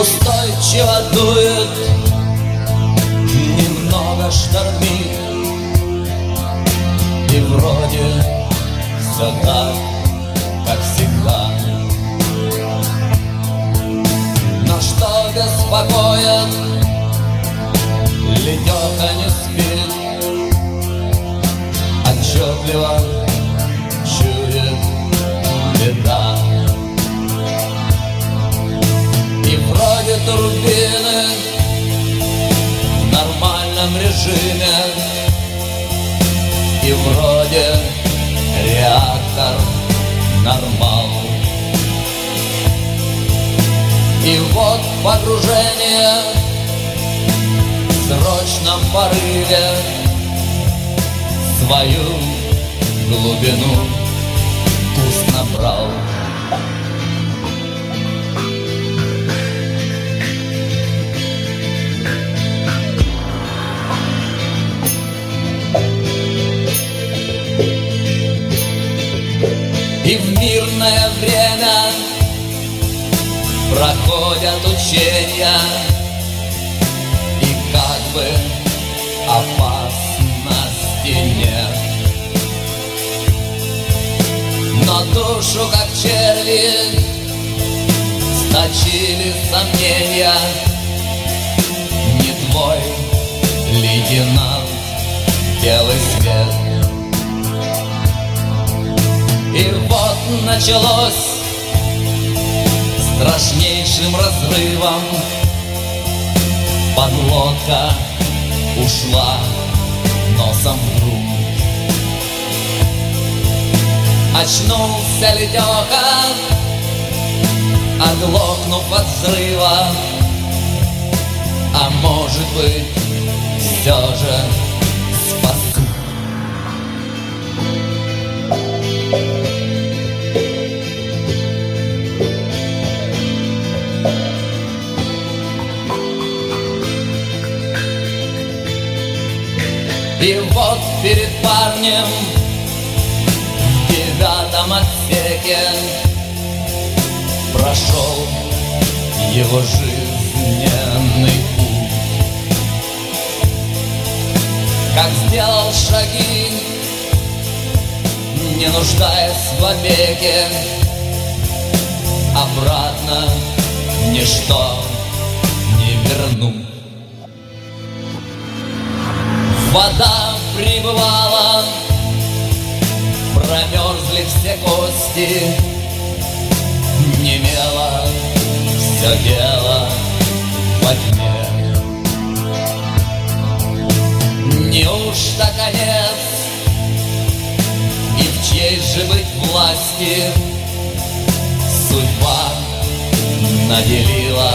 Устойчиво дует. Немного штормит. И вроде все так, как всегда. Но что беспокоит турбины В нормальном режиме. И вроде реактор нормал. И вот погружение В срочном порыве Свою глубину пусть набрал И в мирное время проходят учения. И как бы опасности нет Но душу, как черви, сточили сомнения. Не твой лейтенант белый свет началось страшнейшим разрывом. Подлодка ушла носом в грунт Очнулся Ледеха, оглохнув от взрыва. А может быть, все же И вот перед парнем в девятом отсеке Прошел его жизненный путь. Как сделал шаги, не нуждаясь в опеке Обратно ничто не вернуть Вода прибывала, промерзли все кости, Немело все дело во тьме. Неужто конец, и в чьей же быть власти? Судьба наделила